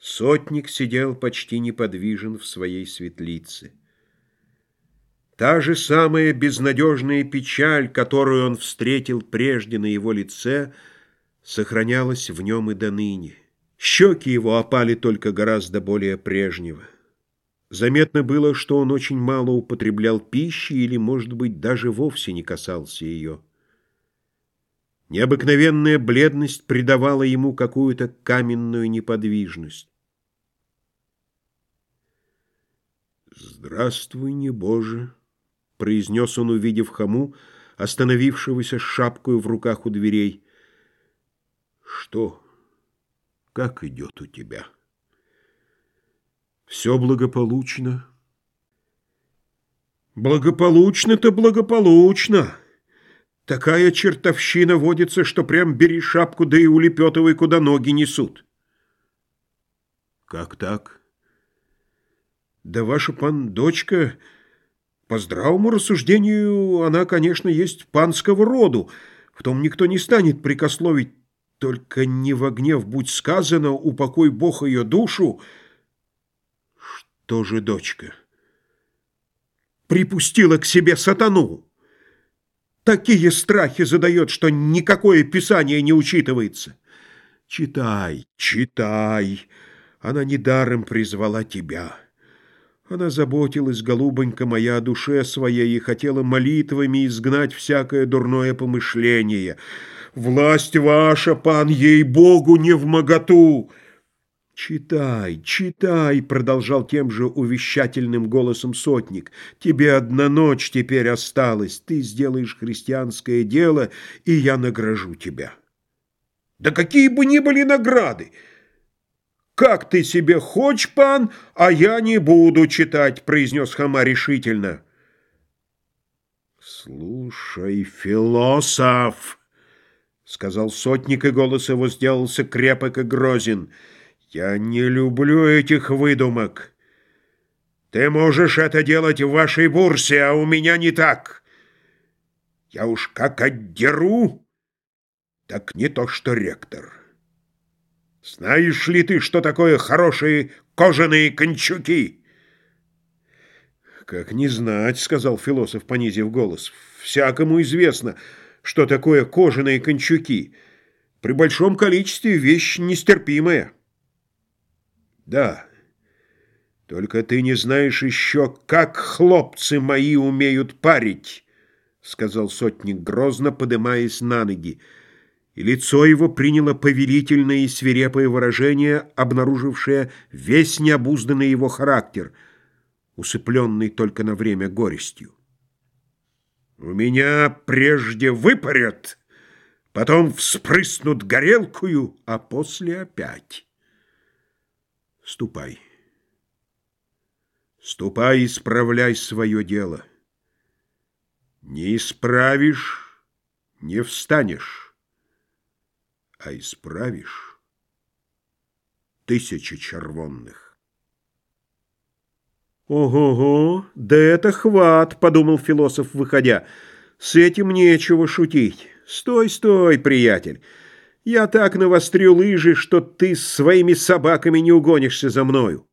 Сотник сидел почти неподвижен в своей светлице. Та же самая безнадежная печаль, которую он встретил прежде на его лице, сохранялась в нем и до ныне. Щеки его опали только гораздо более прежнего. Заметно было, что он очень мало употреблял пищи или, может быть, даже вовсе не касался ее. Необыкновенная бледность придавала ему какую-то каменную неподвижность. «Здравствуй, небоже!» — произнес он, увидев хаму, остановившегося с шапкой в руках у дверей. «Что? Как идет у тебя?» «Все благополучно». «Благополучно-то благополучно!» Такая чертовщина водится, что прям бери шапку, да и улепетывай, куда ноги несут. Как так? Да ваша пан дочка, по здравому рассуждению, она, конечно, есть панского роду, в том никто не станет прикословить, только не во гнев будь сказано, упокой Бог ее душу. Что же дочка? Припустила к себе сатану. Такие страхи задает, что никакое писание не учитывается. Читай, читай. Она недаром призвала тебя. Она заботилась, голубонька моя, о душе своей и хотела молитвами изгнать всякое дурное помышление. Власть ваша, пан, ей-богу, не в моготу. «Читай, читай!» — продолжал тем же увещательным голосом сотник. «Тебе одна ночь теперь осталась. Ты сделаешь христианское дело, и я награжу тебя». «Да какие бы ни были награды! Как ты себе хочешь, пан, а я не буду читать!» — произнес Хама решительно. «Слушай, философ!» — сказал сотник, и голос его сделался крепок и грозен — я не люблю этих выдумок. Ты можешь это делать в вашей бурсе, а у меня не так. Я уж как отдеру, так не то что ректор. Знаешь ли ты, что такое хорошие кожаные кончуки? Как не знать, сказал философ, понизив голос. Всякому известно, что такое кожаные кончуки. При большом количестве вещь нестерпимая. Да, только ты не знаешь еще, как хлопцы мои умеют парить, сказал сотник грозно, подымаясь на ноги, и лицо его приняло повелительное и свирепое выражение, обнаружившее весь необузданный его характер, усыпленный только на время горестью. «У меня прежде выпарят, потом вспрыснут горелкую, а после опять». Ступай. Ступай, исправляй свое дело. Не исправишь, не встанешь, а исправишь тысячи червонных. «Ого-го, да это хват!» — подумал философ, выходя. «С этим нечего шутить. Стой, стой, приятель!» Я так навострю лыжи, что ты своими собаками не угонишься за мною.